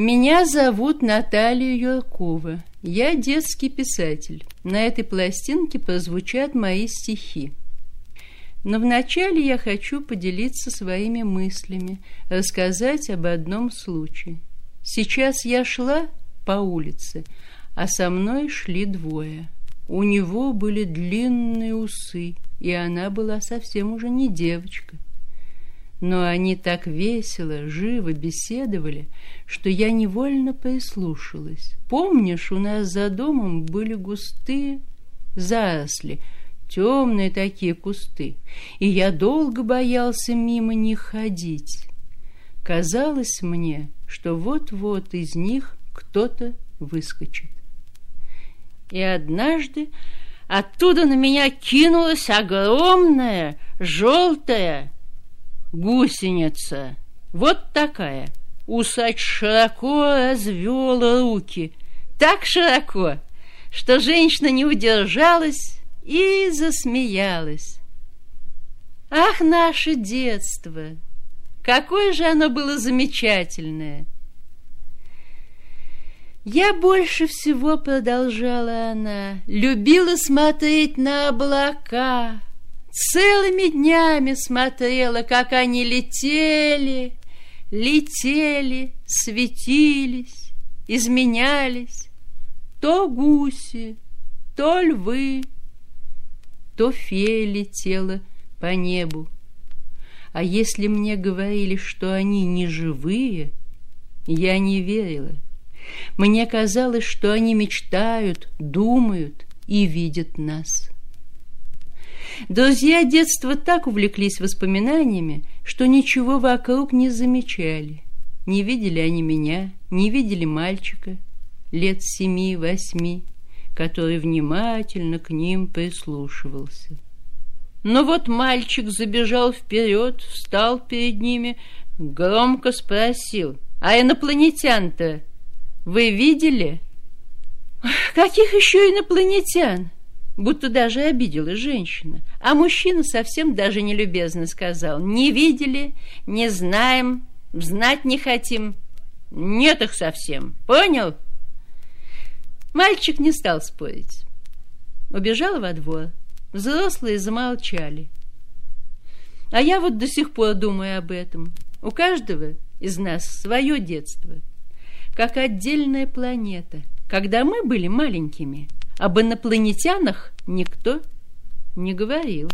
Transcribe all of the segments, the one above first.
Меня зовут Наталья Юркова. Я детский писатель. На этой пластинке прозвучат мои стихи. Но вначале я хочу поделиться своими мыслями, рассказать об одном случае. Сейчас я шла по улице, а со мной шли двое. У него были длинные усы, и она была совсем уже не девочка. Но они так весело, живо беседовали, что я невольно прислушалась. Помнишь, у нас за домом были густые заросли, темные такие кусты, и я долго боялся мимо них ходить. Казалось мне, что вот-вот из них кто-то выскочит. И однажды оттуда на меня кинулась огромная желтая гусеница. Вот такая. Усач широко развел руки. Так широко, что женщина не удержалась и засмеялась. Ах, наше детство! Какое же оно было замечательное! Я больше всего, продолжала она, любила смотреть на облака, Целыми днями смотрела, как они летели, летели, светились, изменялись. То гуси, то львы, то фея летела по небу. А если мне говорили, что они не живые, я не верила. Мне казалось, что они мечтают, думают и видят нас. Друзья детства так увлеклись воспоминаниями, что ничего вокруг не замечали. Не видели они меня, не видели мальчика лет семи-восьми, который внимательно к ним прислушивался. Но вот мальчик забежал вперед, встал перед ними, громко спросил, «А инопланетян-то вы видели?» «Каких еще инопланетян?» Будто даже обиделась женщина. А мужчина совсем даже нелюбезно сказал, не видели, не знаем, знать не хотим. Нет их совсем, понял? Мальчик не стал спорить. Убежал во двор. Взрослые замолчали. А я вот до сих пор думаю об этом. У каждого из нас свое детство, как отдельная планета. Когда мы были маленькими – об инопланетянах никто не говорил.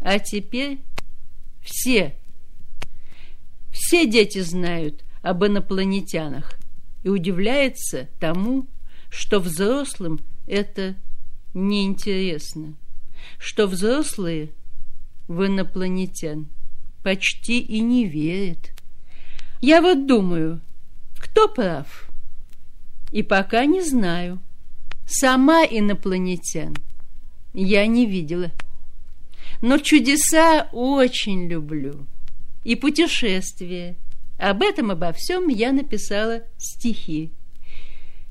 А теперь все, все дети знают об инопланетянах и удивляются тому, что взрослым это неинтересно, что взрослые в инопланетян почти и не верят. Я вот думаю, кто прав? И пока не знаю. Сама инопланетян я не видела. Но чудеса очень люблю. И путешествия. Об этом, обо всем я написала стихи.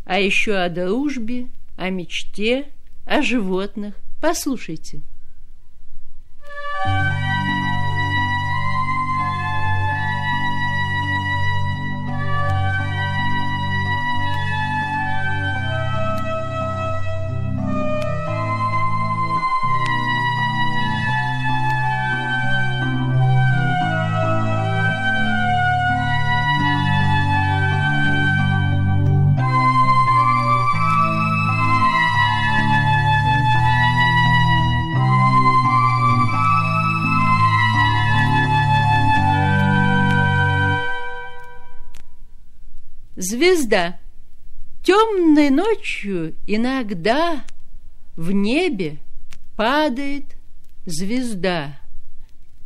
А еще о дружбе, о мечте, о животных. Послушайте. Thank. Звезда. Темной ночью иногда в небе падает звезда.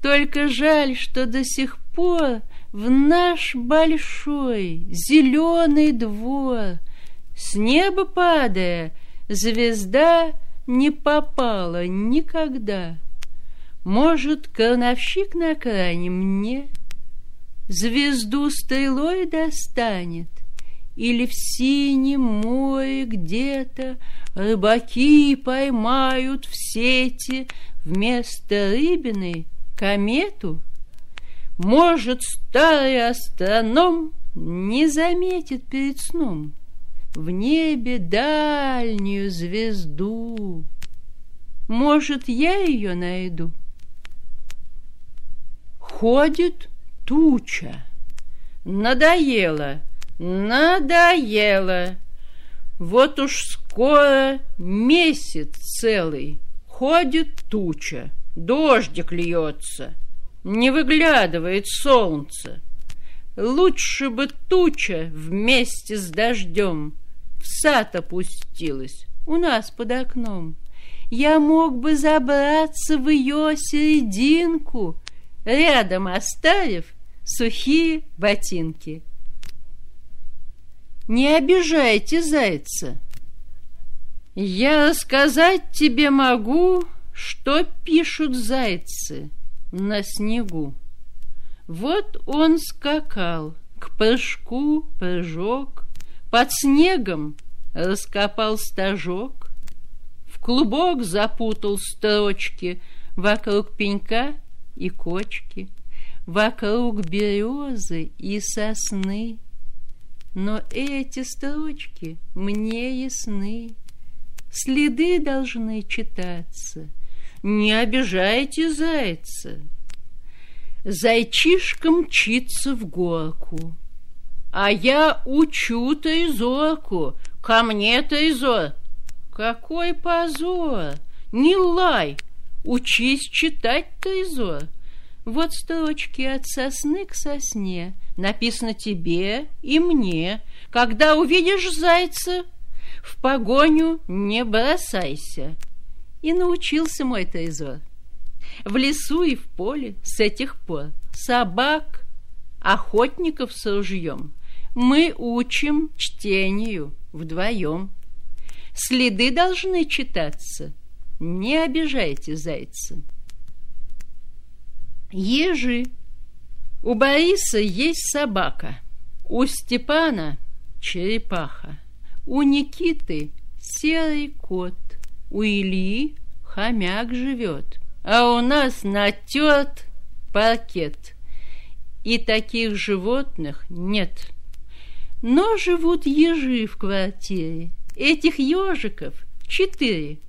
Только жаль, что до сих пор в наш большой зеленый двор с неба падая, звезда не попала никогда. Может, крановщик на кране мне звезду стрелой достанет, или в синем море где-то рыбаки поймают в сети вместо рыбины комету? Может, старый астроном не заметит перед сном в небе дальнюю звезду. Может, я ее найду? Ходит туча. Надоело, надоело. Вот уж скоро месяц целый ходит туча, дождик льется, не выглядывает солнце. Лучше бы туча вместе с дождем в сад опустилась у нас под окном. Я мог бы забраться в ее серединку, рядом оставив сухие ботинки. Не обижайте зайца. Я рассказать тебе могу, что пишут зайцы на снегу. Вот он скакал, к прыжку прыжок, Под снегом раскопал стажок, В клубок запутал строчки Вокруг пенька и кочки, Вокруг березы и сосны. Но эти строчки мне ясны, Следы должны читаться. Не обижайте зайца, Зайчишка мчится в горку, А я учу Тайзорку, ко мне Тайзор. Какой позор! Не лай, учись читать Тайзор. Вот строчки от сосны к сосне Написано тебе и мне. Когда увидишь зайца, в погоню не бросайся. И научился мой Тайзор в лесу и в поле с этих пор собак, охотников с ружьем мы учим чтению вдвоем. Следы должны читаться, не обижайте зайца. Ежи. У Бориса есть собака, у Степана черепаха, у Никиты серый кот, у Ильи хомяк живет — а у нас натерт пакет. И таких животных нет. Но живут ежи в квартире. Этих ежиков четыре.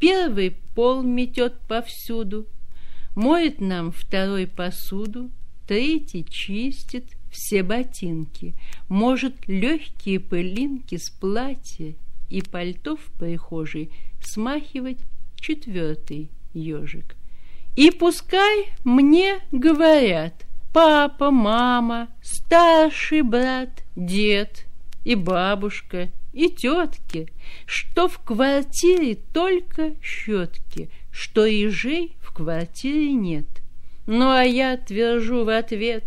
Первый пол метет повсюду, моет нам второй посуду, третий чистит все ботинки, может легкие пылинки с платья и пальто в прихожей смахивать четвертый ежик. И пускай мне говорят папа, мама, старший брат, дед и бабушка и тетки, что в квартире только щетки, что ежей в квартире нет. Ну а я твержу в ответ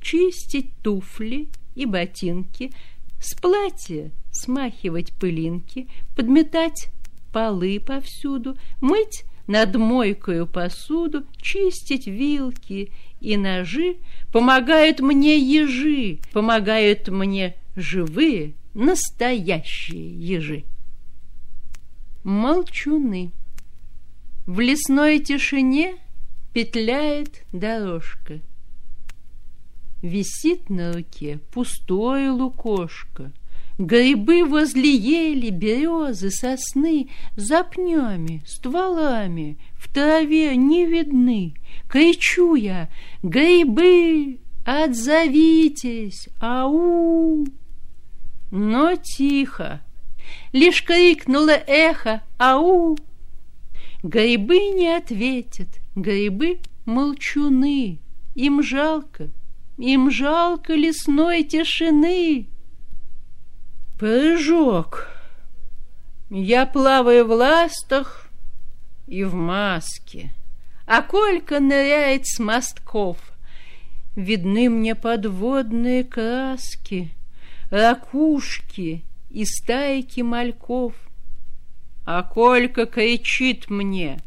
чистить туфли и ботинки, с платья смахивать пылинки, подметать полы повсюду, мыть над мойкою посуду, чистить вилки и ножи, помогают мне ежи, помогают мне живые, настоящие ежи. Молчуны. В лесной тишине петляет дорожка. Висит на руке пустое лукошко — Грибы возле ели, березы, сосны За пнями, стволами в траве не видны. Кричу я, грибы, отзовитесь, ау! Но тихо, лишь крикнуло эхо, ау! Грибы не ответят, грибы молчуны, Им жалко, им жалко лесной тишины. Прыжок. Я плаваю в ластах и в маске, А Колька ныряет с мостков. Видны мне подводные краски, Ракушки и стайки мальков. А Колька кричит мне,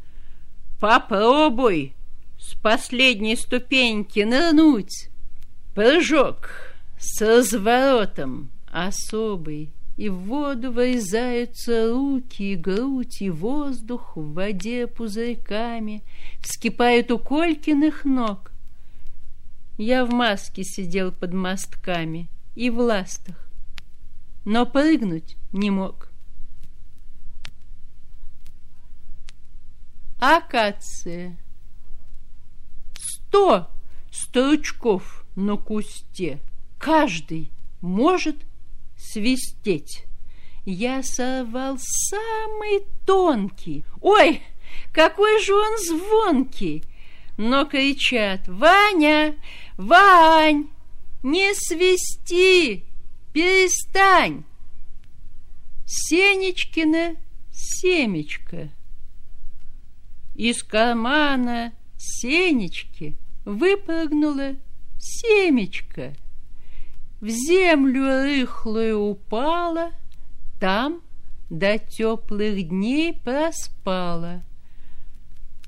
Попробуй с последней ступеньки нырнуть. Прыжок с разворотом особый, и в воду вырезаются руки и грудь, и воздух в воде пузырьками вскипает у Колькиных ног. Я в маске сидел под мостками и в ластах, но прыгнуть не мог. Акация. Сто стручков на кусте. Каждый может свистеть. Я сорвал самый тонкий. Ой, какой же он звонкий! Но кричат «Ваня! Вань! Не свисти! Перестань!» Сенечкина семечко. Из кармана Сенечки выпрыгнула семечко. В землю рыхлую упала, Там до теплых дней проспала.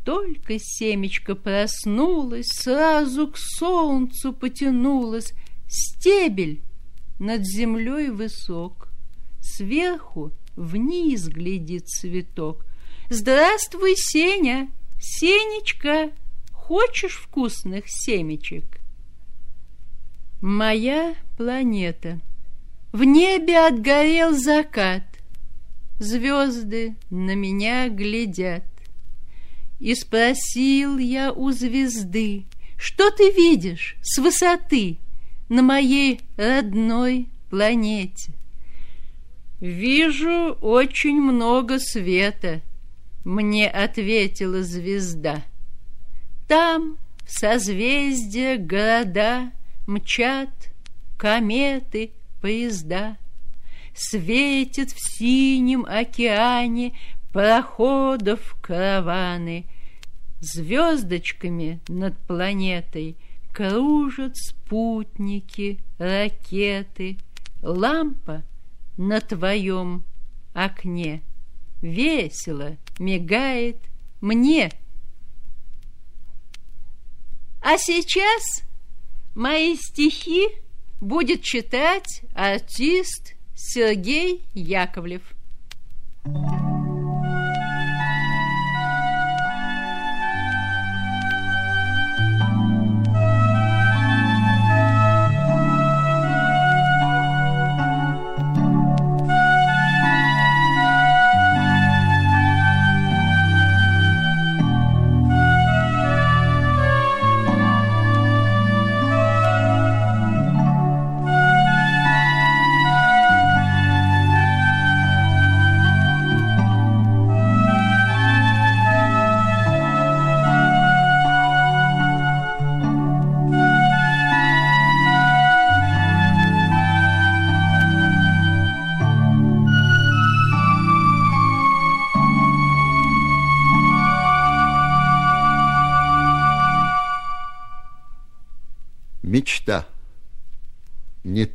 Только семечко проснулось, Сразу к солнцу потянулось, Стебель над землей высок, Сверху вниз глядит цветок. «Здравствуй, Сеня! Сенечка, хочешь вкусных семечек?» Моя планета. В небе отгорел закат. Звезды на меня глядят. И спросил я у звезды, Что ты видишь с высоты На моей родной планете? Вижу очень много света, Мне ответила звезда. Там в созвездия города Мчат кометы, поезда. Светит в синем океане Пароходов караваны. Звездочками над планетой Кружат спутники, ракеты. Лампа на твоем окне Весело мигает мне. А сейчас мои стихи будет читать артист Сергей Яковлев. Thank you.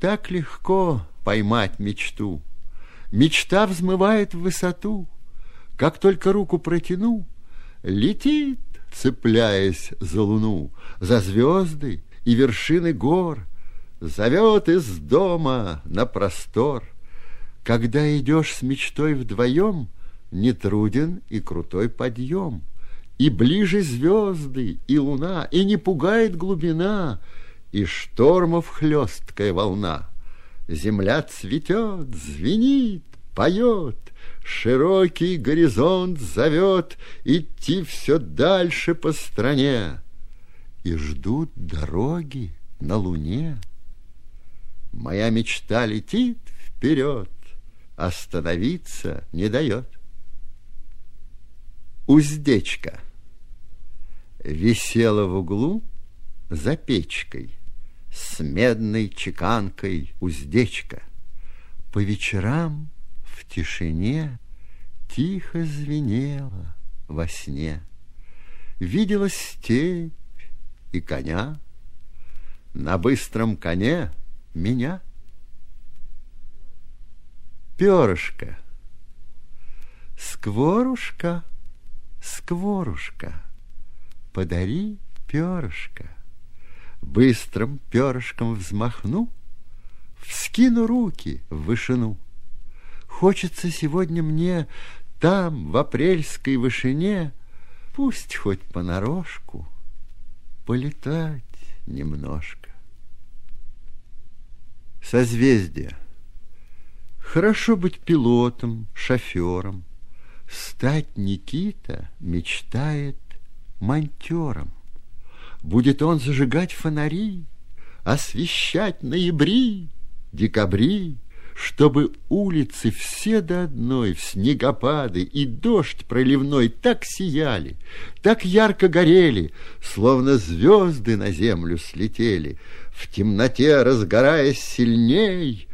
Так легко поймать мечту. Мечта взмывает в высоту. Как только руку протяну, летит, цепляясь за луну, за звезды и вершины гор, зовет из дома на простор. Когда идешь с мечтой вдвоем, не труден и крутой подъем, и ближе звезды, и луна, и не пугает глубина — и штормов хлесткая волна. Земля цветет, звенит, поет, Широкий горизонт зовет Идти все дальше по стране. И ждут дороги на луне. Моя мечта летит вперед, Остановиться не дает. Уздечка Висела в углу за печкой — с медной чеканкой уздечка. По вечерам в тишине тихо звенела во сне. Видела степь и коня, на быстром коне меня. Перышко, скворушка, скворушка, подари перышко быстрым перышком взмахну, Вскину руки в вышину. Хочется сегодня мне там, в апрельской вышине, Пусть хоть понарошку, полетать немножко. Созвездие. Хорошо быть пилотом, шофером. Стать Никита мечтает монтером. Будет он зажигать фонари, освещать ноябри, декабри, чтобы улицы все до одной в снегопады и дождь проливной так сияли, так ярко горели, словно звезды на землю слетели, в темноте разгораясь сильней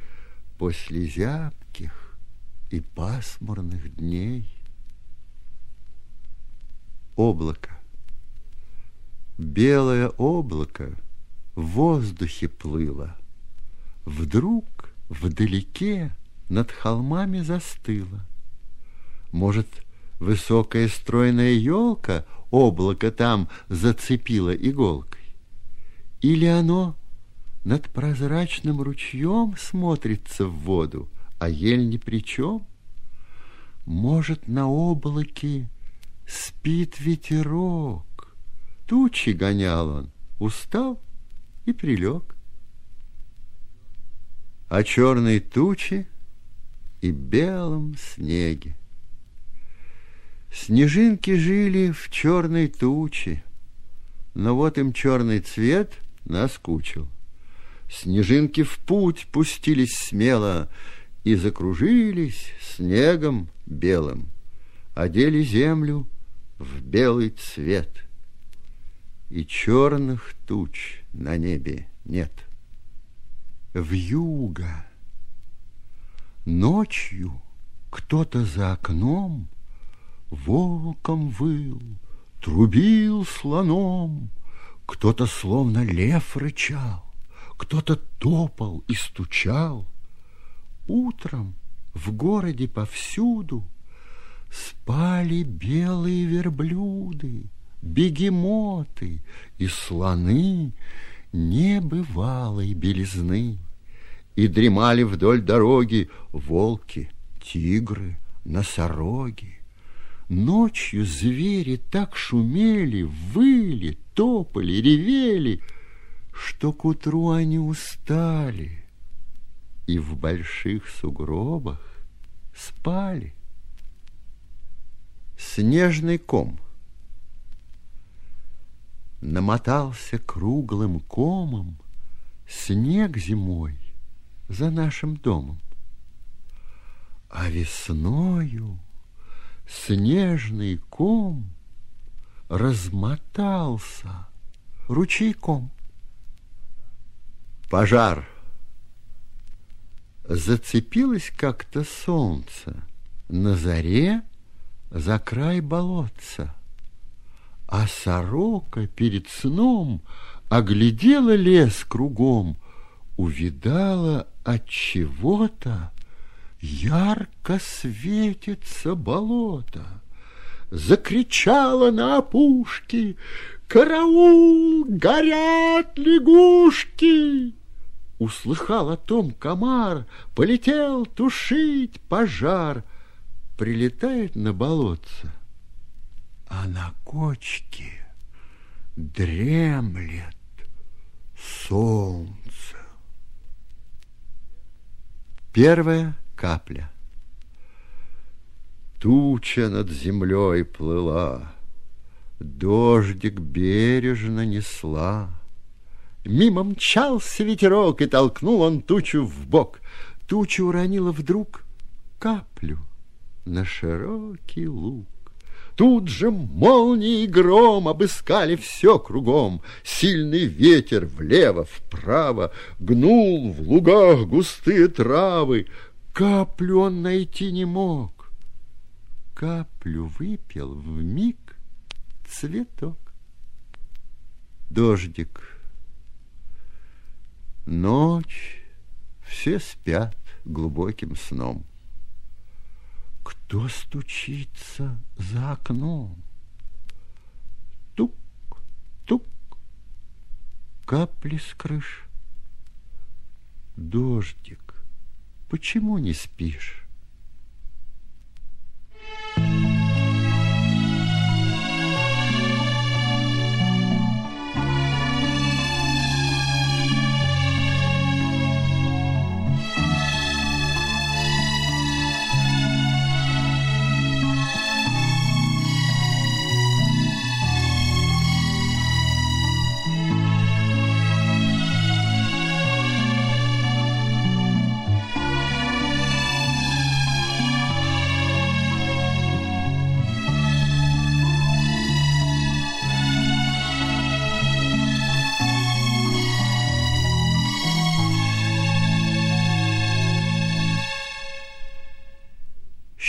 после зябких и пасмурных дней. Облако. Белое облако в воздухе плыло. Вдруг вдалеке над холмами застыла. Может, высокая стройная елка облако там зацепила иголкой? Или оно над прозрачным ручьем смотрится в воду, а ель ни при чем? Может, на облаке спит ветерок, тучи гонял он, устал и прилег о черной туче и белом снеге. Снежинки жили в черной туче, но вот им черный цвет наскучил. Снежинки в путь пустились смело и закружились снегом белым, одели землю в белый цвет, и черных туч на небе нет в юго. Ночью кто-то за окном волком выл, трубил слоном, кто-то словно лев рычал, кто-то топал и стучал. Утром в городе повсюду спали белые верблюды, бегемоты и слоны, небывалой белизны. И дремали вдоль дороги волки, тигры, носороги. Ночью звери так шумели, выли, топали, ревели, что к утру они устали и в больших сугробах спали. Снежный ком — Намотался круглым комом Снег зимой за нашим домом. А весною снежный ком Размотался ручейком. Пожар. Зацепилось как-то солнце На заре за край болотца а сорока перед сном Оглядела лес кругом, Увидала от чего-то Ярко светится болото. Закричала на опушке «Караул! Горят лягушки!» Услыхал о том комар, Полетел тушить пожар. Прилетает на болотце, а на кочке дремлет солнце. Первая капля. Туча над землей плыла, Дождик бережно несла. Мимо мчался ветерок, И толкнул он тучу в бок. Туча уронила вдруг каплю На широкий луг. Тут же молнии и гром обыскали все кругом. Сильный ветер влево, вправо гнул в лугах густые травы. Каплю он найти не мог. Каплю выпил в миг цветок. Дождик. Ночь, все спят глубоким сном. Кто стучится за окном? Тук, тук, капли с крыш. Дождик, почему не спишь?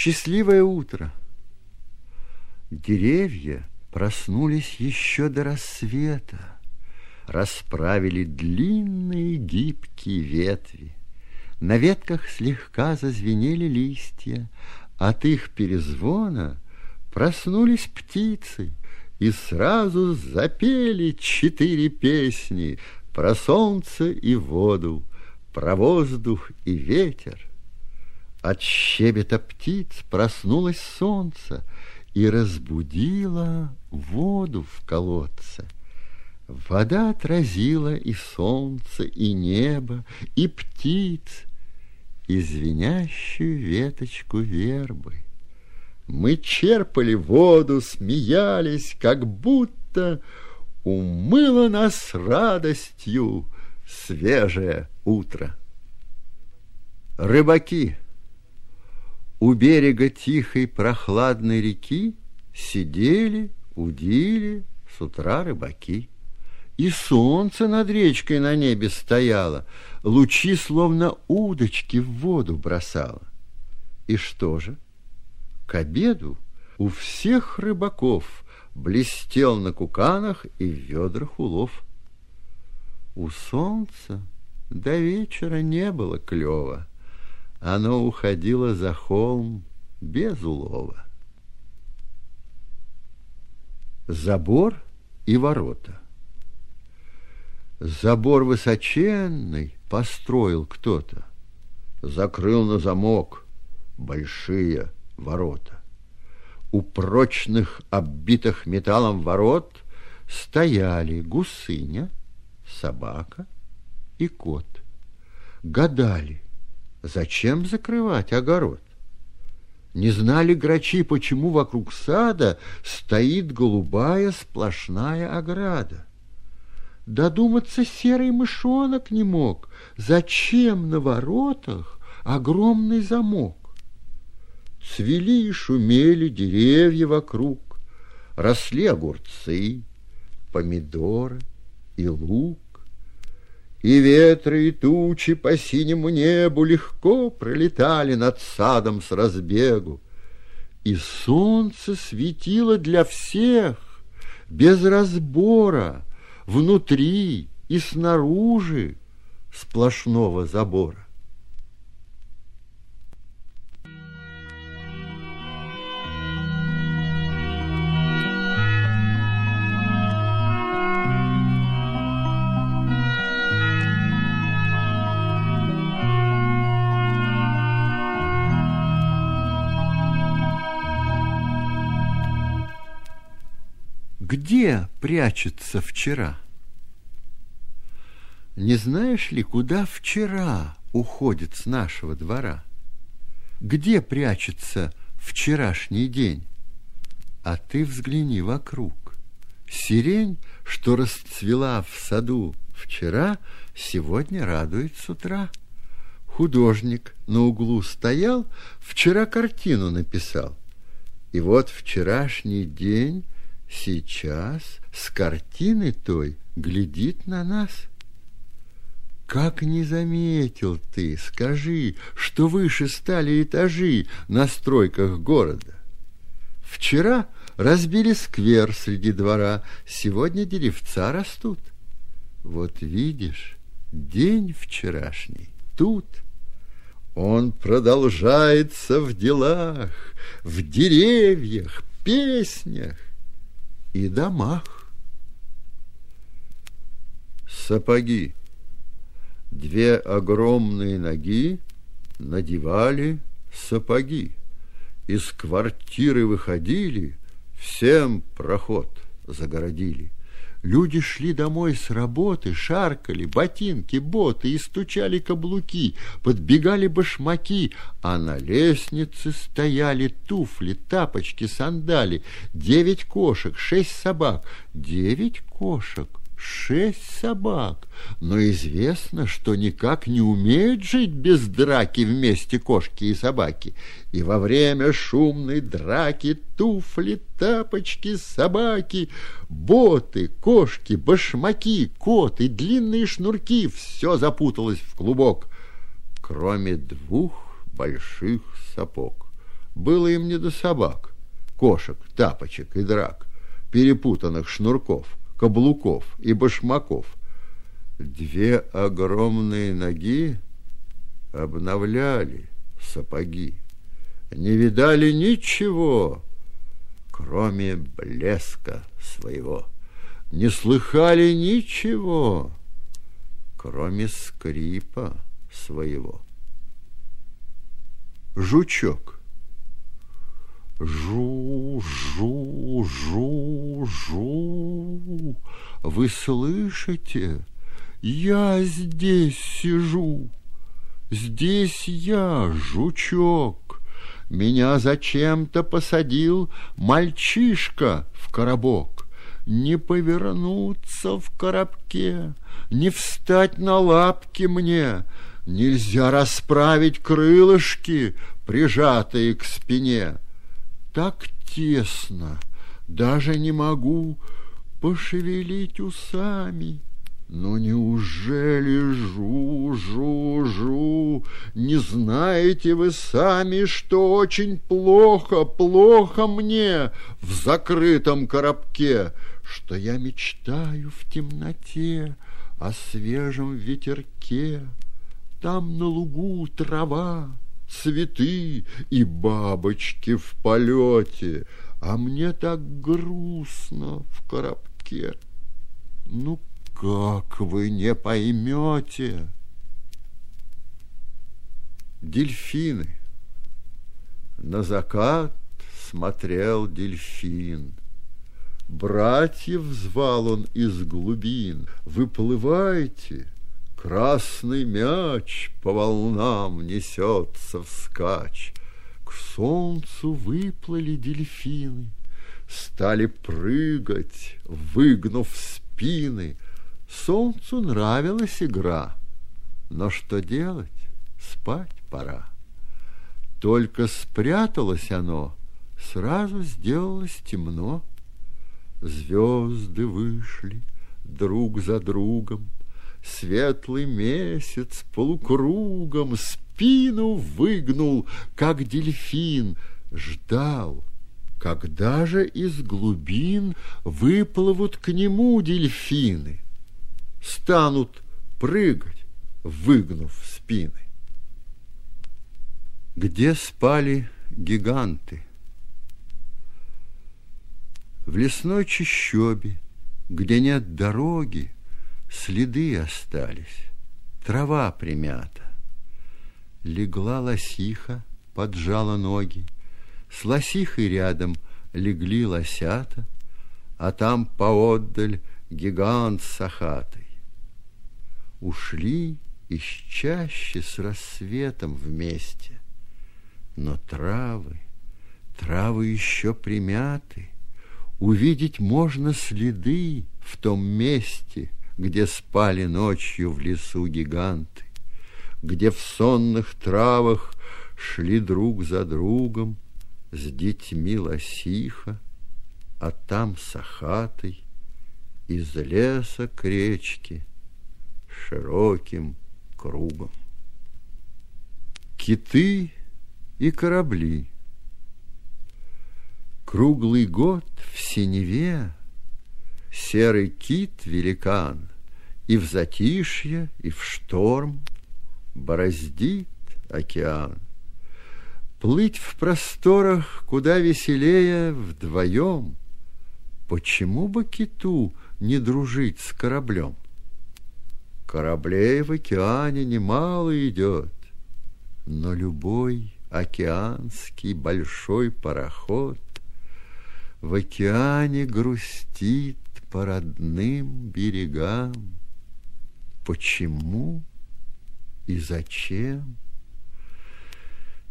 Счастливое утро. Деревья проснулись еще до рассвета, расправили длинные гибкие ветви. На ветках слегка зазвенели листья, от их перезвона проснулись птицы и сразу запели четыре песни про солнце и воду, про воздух и ветер. От щебета птиц проснулось солнце и разбудило воду в колодце. Вода отразила и солнце, и небо, и птиц, и звенящую веточку вербы. Мы черпали воду, смеялись, как будто умыло нас радостью свежее утро. Рыбаки у берега тихой прохладной реки сидели, удили с утра рыбаки. И солнце над речкой на небе стояло, лучи словно удочки в воду бросало. И что же? К обеду у всех рыбаков блестел на куканах и в ведрах улов. У солнца до вечера не было клёва, оно уходило за холм без улова. Забор и ворота. Забор высоченный построил кто-то, закрыл на замок большие ворота. У прочных, оббитых металлом ворот стояли гусыня, собака и кот. Гадали, зачем закрывать огород? Не знали грачи, почему вокруг сада стоит голубая сплошная ограда. Додуматься серый мышонок не мог, зачем на воротах огромный замок. Цвели и шумели деревья вокруг, росли огурцы, помидоры и лук. И ветры, и тучи по синему небу легко пролетали над садом с разбегу. И солнце светило для всех, без разбора, внутри и снаружи сплошного забора. Где прячется вчера? Не знаешь ли, куда вчера уходит с нашего двора? Где прячется вчерашний день? А ты взгляни вокруг. Сирень, что расцвела в саду вчера, сегодня радует с утра. Художник на углу стоял, вчера картину написал. И вот вчерашний день сейчас с картины той глядит на нас. Как не заметил ты, скажи, что выше стали этажи на стройках города? Вчера разбили сквер среди двора, сегодня деревца растут. Вот видишь, день вчерашний тут. Он продолжается в делах, в деревьях, песнях и домах. Сапоги. Две огромные ноги надевали сапоги. Из квартиры выходили, всем проход загородили. Люди шли домой с работы, шаркали, ботинки, боты и стучали каблуки, подбегали башмаки, а на лестнице стояли туфли, тапочки, сандали, девять кошек, шесть собак, девять кошек, шесть собак, но известно, что никак не умеют жить без драки вместе кошки и собаки. И во время шумной драки туфли, тапочки, собаки, боты, кошки, башмаки, кот и длинные шнурки все запуталось в клубок, кроме двух больших сапог. было им не до собак, кошек, тапочек и драк, перепутанных шнурков, каблуков и башмаков. Две огромные ноги обновляли сапоги. Не видали ничего, кроме блеска своего. Не слыхали ничего, кроме скрипа своего. Жучок. Жу, жу, жу, жу. Вы слышите? Я здесь сижу. Здесь я, жучок. Меня зачем-то посадил мальчишка в коробок. Не повернуться в коробке, не встать на лапки мне, Нельзя расправить крылышки, прижатые к спине. Так тесно, даже не могу пошевелить усами. Но неужели жу-жу-жу, не знаете вы сами, что очень плохо, плохо мне в закрытом коробке, что я мечтаю в темноте о свежем ветерке, там на лугу трава, цветы и бабочки в полете, а мне так грустно в коробке. Ну как вы не поймете? Дельфины. На закат смотрел дельфин. Братьев звал он из глубин. Выплывайте, Красный мяч по волнам несется вскачь. К солнцу выплыли дельфины, Стали прыгать, выгнув спины. Солнцу нравилась игра, Но что делать? Спать пора. Только спряталось оно, Сразу сделалось темно. Звезды вышли друг за другом, Светлый месяц полукругом спину выгнул, как дельфин, ждал, когда же из глубин выплывут к нему дельфины, станут прыгать, выгнув спины. Где спали гиганты? В лесной чащобе, где нет дороги, Следы остались, трава примята. Легла лосиха, поджала ноги, С лосихой рядом легли лосята, А там поотдаль гигант с сахатой. Ушли из чаще с рассветом вместе, Но травы, травы еще примяты, Увидеть можно следы в том месте — где спали ночью в лесу гиганты, где в сонных травах шли друг за другом с детьми лосиха, а там сахатой из леса к речке широким кругом. Киты и корабли. Круглый год в синеве Серый кит-великан и в затишье, и в шторм Бороздит океан. Плыть в просторах куда веселее вдвоем. Почему бы киту не дружить с кораблем? Кораблей в океане немало идет, Но любой океанский большой пароход В океане грустит по родным берегам. Почему и зачем?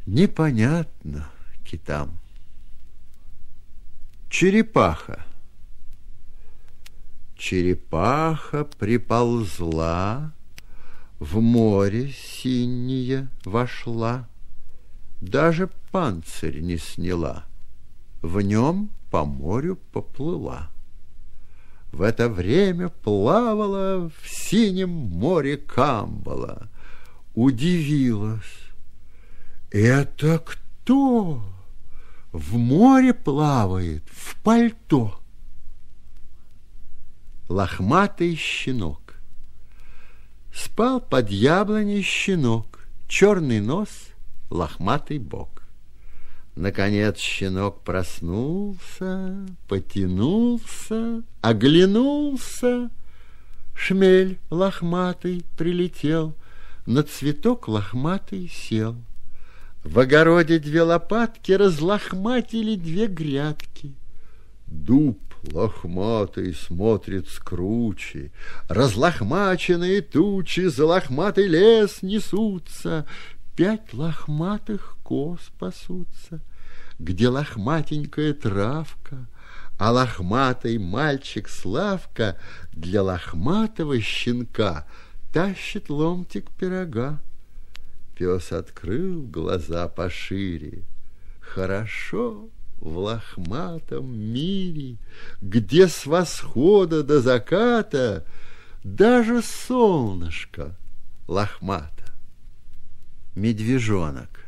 Непонятно китам. Черепаха. Черепаха приползла, В море синее вошла, Даже панцирь не сняла, В нем по морю поплыла. В это время плавала в синем море Камбала. Удивилась. «Это кто?» в море плавает в пальто. Лохматый щенок. Спал под яблоней щенок, черный нос, лохматый бок. Наконец щенок проснулся, потянулся, оглянулся. Шмель лохматый прилетел, на цветок лохматый сел. В огороде две лопатки разлохматили две грядки. Дуб лохматый смотрит с кручи, Разлохмаченные тучи за лохматый лес несутся, Пять лохматых коз пасутся, Где лохматенькая травка, А лохматый мальчик Славка Для лохматого щенка Тащит ломтик пирога. Пес открыл глаза пошире. Хорошо в лохматом мире, Где с восхода до заката Даже солнышко лохмато. Медвежонок.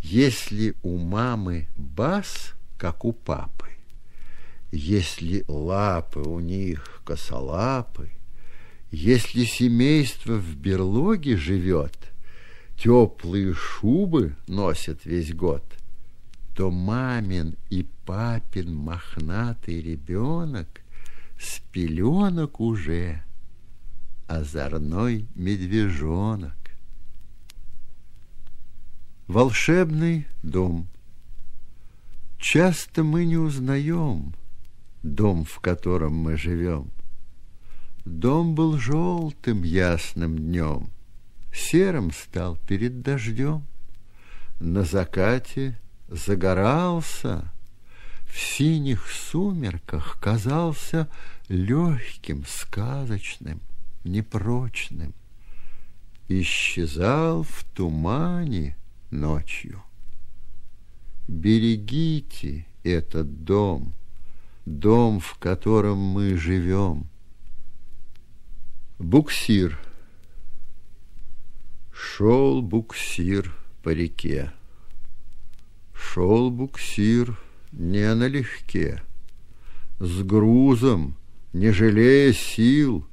Если у мамы бас, как у папы, Если лапы у них косолапы, Если семейство в берлоге живет — теплые шубы носят весь год, то мамин и папин мохнатый ребенок с пеленок уже озорной медвежонок. Волшебный дом. Часто мы не узнаем дом, в котором мы живем. Дом был желтым ясным днем, серым стал перед дождем. На закате загорался, в синих сумерках казался легким, сказочным, непрочным. Исчезал в тумане ночью. Берегите этот дом, дом, в котором мы живем. Буксир — Шел буксир по реке. Шел буксир не налегке, С грузом, не жалея сил,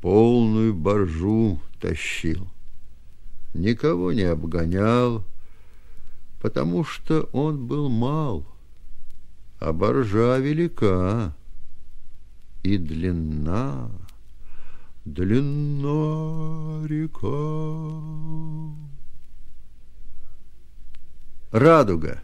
Полную боржу тащил. Никого не обгонял, Потому что он был мал, А боржа велика и длинна длинна река. Радуга.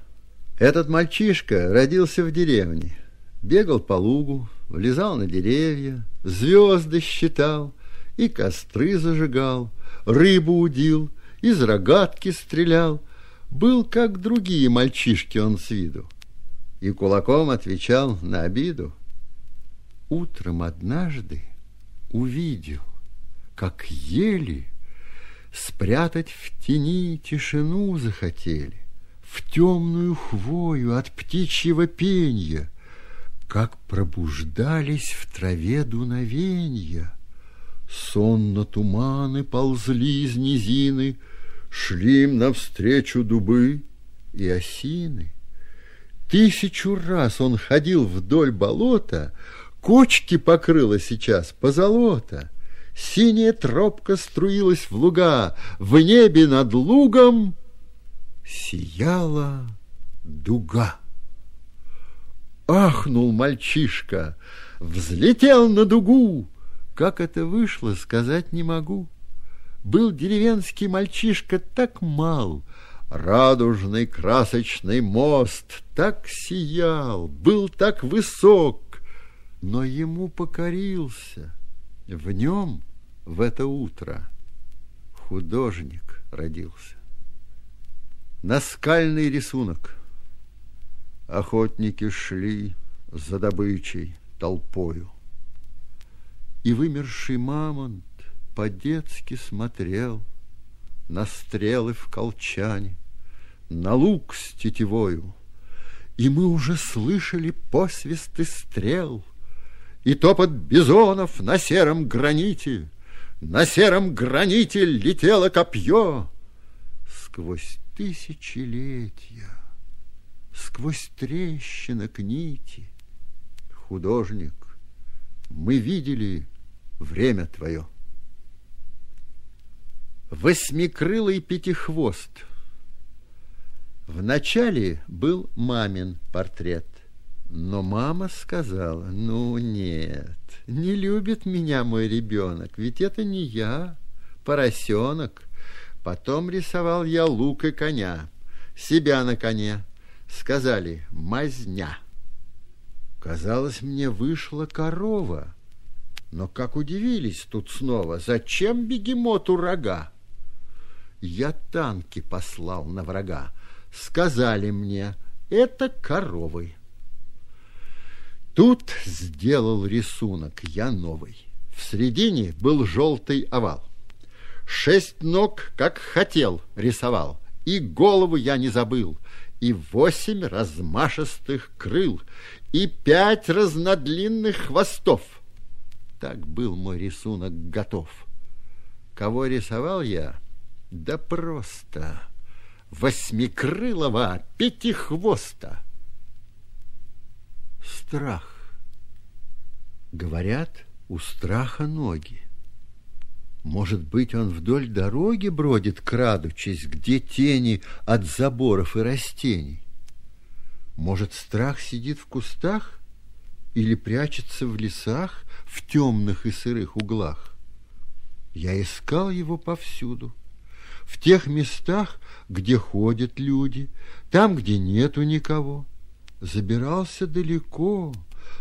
Этот мальчишка родился в деревне, бегал по лугу, влезал на деревья, звезды считал и костры зажигал, рыбу удил, из рогатки стрелял. Был, как другие мальчишки он с виду, и кулаком отвечал на обиду. Утром однажды увидел, как ели, спрятать в тени тишину захотели, в темную хвою от птичьего пенья, как пробуждались в траве дуновенья. Сонно туманы ползли из низины, Шли им навстречу дубы и осины. Тысячу раз он ходил вдоль болота, Кочки покрыла сейчас позолота, Синяя тропка струилась в луга, В небе над лугом сияла дуга. Ахнул мальчишка, взлетел на дугу. Как это вышло, сказать не могу. Был деревенский мальчишка так мал, Радужный красочный мост так сиял, Был так высок, но ему покорился. В нем в это утро художник родился. Наскальный рисунок. Охотники шли за добычей толпою. И вымерший мамонт по-детски смотрел На стрелы в колчане, на лук с тетивою, И мы уже слышали посвисты стрел — и топот бизонов на сером граните. На сером граните летело копье. Сквозь тысячелетия сквозь трещинок нити. Художник, мы видели время твое. Восьмикрылый пятихвост. Вначале был мамин портрет, но мама сказала, ну нет, не любит меня мой ребенок, ведь это не я, поросенок. Потом рисовал я лук и коня, себя на коне. Сказали «мазня». Казалось, мне вышла корова. Но как удивились тут снова, зачем бегемоту рога? Я танки послал на врага. Сказали мне, это коровы. Тут сделал рисунок я новый. В середине был желтый овал. Шесть ног, как хотел, рисовал, и голову я не забыл, и восемь размашистых крыл, и пять разнодлинных хвостов. Так был мой рисунок готов. Кого рисовал я? Да просто восьмикрылого пятихвоста. Страх. Говорят, у страха ноги. Может быть, он вдоль дороги бродит, крадучись, где тени от заборов и растений? Может, страх сидит в кустах или прячется в лесах в темных и сырых углах? Я искал его повсюду, в тех местах, где ходят люди, там, где нету никого. Забирался далеко,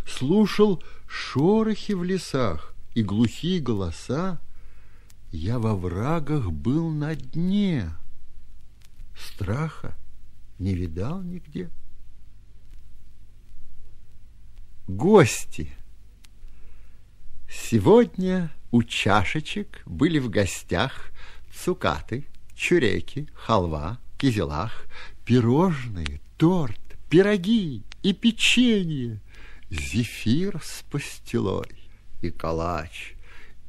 слушал шорохи в лесах и глухие голоса, я во врагах был на дне. Страха не видал нигде. Гости. Сегодня у чашечек были в гостях цукаты, чуреки, халва, кизелах, пирожные, торт, пироги и печенье, зефир с пастилой и калач,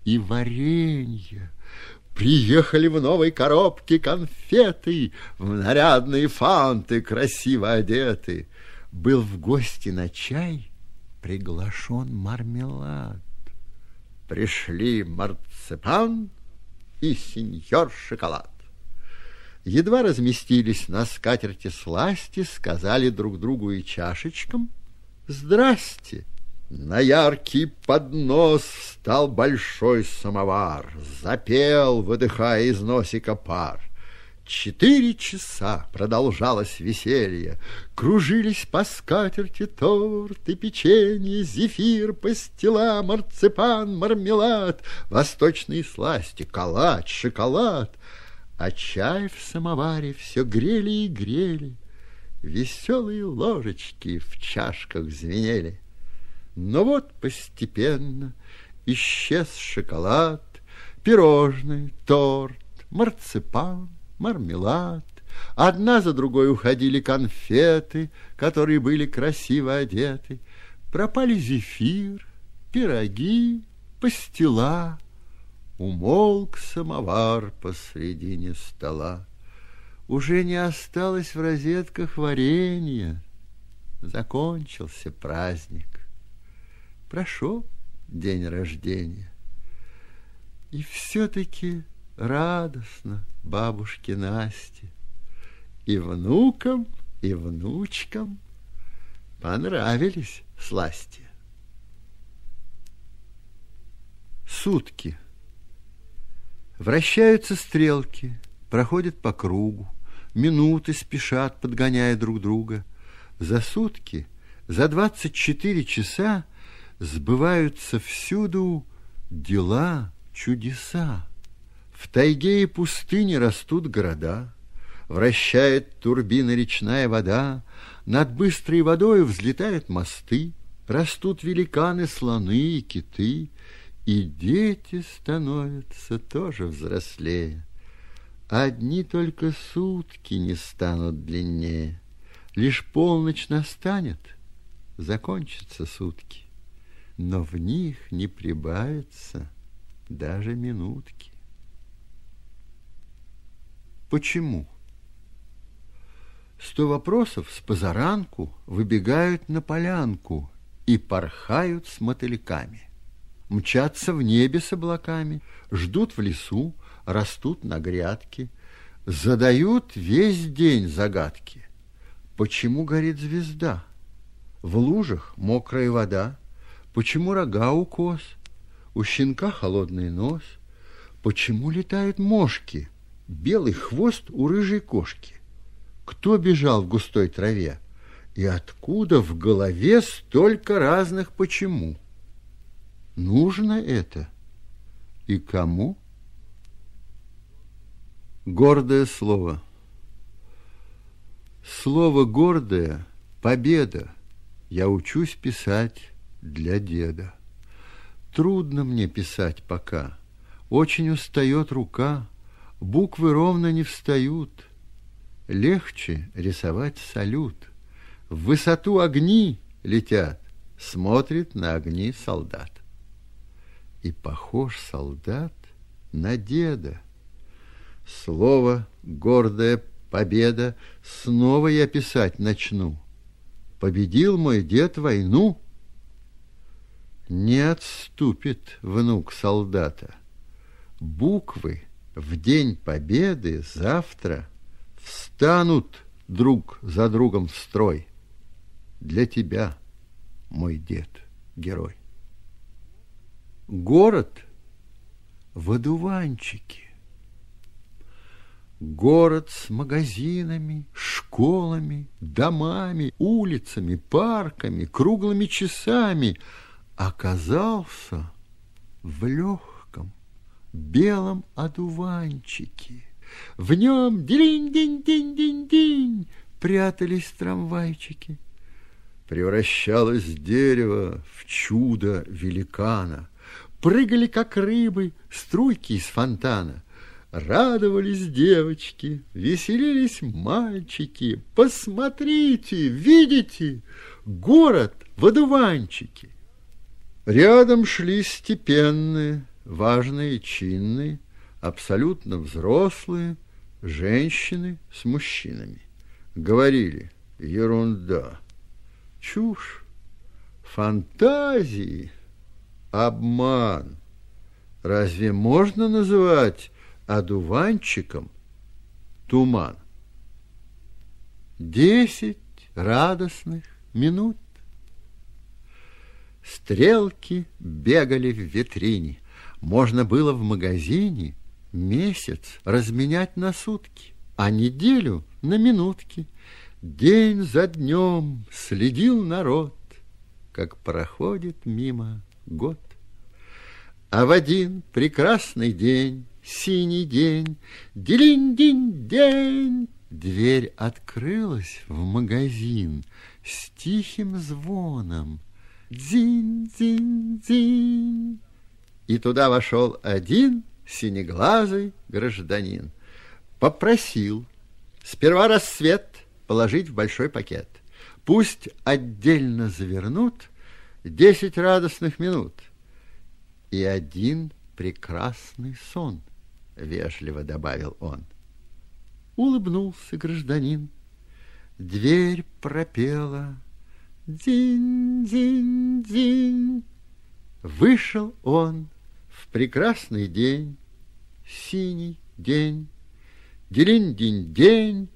и варенье, Приехали в новой коробке конфеты, В нарядные фанты красиво одеты. Был в гости на чай приглашен мармелад. Пришли марципан и сеньор шоколад. Едва разместились на скатерти сласти, Сказали друг другу и чашечкам «Здрасте!» На яркий поднос встал большой самовар, Запел, выдыхая из носика пар. Четыре часа продолжалось веселье, Кружились по скатерти торт и печенье, Зефир, пастила, марципан, мармелад, Восточные сласти, калач, шоколад. А чай в самоваре все грели и грели, Веселые ложечки в чашках звенели. Но вот постепенно исчез шоколад, пирожный, торт, марципан, мармелад. Одна за другой уходили конфеты, которые были красиво одеты. Пропали зефир, пироги, пастила. Умолк самовар посредине стола. Уже не осталось в розетках варенья. Закончился праздник прошел день рождения. И все-таки радостно бабушке Насте и внукам, и внучкам понравились сласти. Сутки. Вращаются стрелки, проходят по кругу, минуты спешат, подгоняя друг друга. За сутки, за двадцать четыре часа сбываются всюду дела, чудеса. В тайге и пустыне растут города, Вращает турбина речная вода, Над быстрой водой взлетают мосты, Растут великаны, слоны и киты, И дети становятся тоже взрослее. Одни только сутки не станут длиннее, Лишь полночь настанет, закончатся сутки но в них не прибавится даже минутки. Почему? Сто вопросов с позаранку выбегают на полянку и порхают с мотыльками. Мчатся в небе с облаками, ждут в лесу, растут на грядке, задают весь день загадки. Почему горит звезда? В лужах мокрая вода. Почему рога у коз? У щенка холодный нос. Почему летают мошки? Белый хвост у рыжей кошки. Кто бежал в густой траве? И откуда в голове столько разных почему? Нужно это? И кому? Гордое слово. Слово гордое — победа. Я учусь писать для деда. Трудно мне писать пока. Очень устает рука. Буквы ровно не встают. Легче рисовать салют. В высоту огни летят. Смотрит на огни солдат. И похож солдат на деда. Слово гордая победа Снова я писать начну. Победил мой дед войну. Не отступит внук солдата. Буквы в день победы завтра Встанут друг за другом в строй. Для тебя, мой дед, герой. Город в одуванчике. Город с магазинами, школами, домами, улицами, парками, круглыми часами оказался в легком белом одуванчике. В нем динь-динь-динь-динь-динь прятались трамвайчики. Превращалось дерево в чудо великана. Прыгали, как рыбы, струйки из фонтана. Радовались девочки, веселились мальчики. Посмотрите, видите, город в одуванчике. Рядом шли степенные, важные, чинные, абсолютно взрослые женщины с мужчинами. Говорили, ерунда, чушь, фантазии, обман. Разве можно называть одуванчиком туман. Десять радостных минут. Стрелки бегали в витрине. Можно было в магазине месяц разменять на сутки, а неделю на минутки. День за днем следил народ, как проходит мимо год. А в один прекрасный день синий день, делинь-динь-день. Дверь открылась в магазин с тихим звоном. Дзинь-дзинь-дзинь. И туда вошел один синеглазый гражданин. Попросил сперва рассвет положить в большой пакет. Пусть отдельно завернут десять радостных минут и один прекрасный сон —— вежливо добавил он. Улыбнулся гражданин. Дверь пропела «Динь-динь-динь». Вышел он в прекрасный день, синий день, Делинь-динь-день,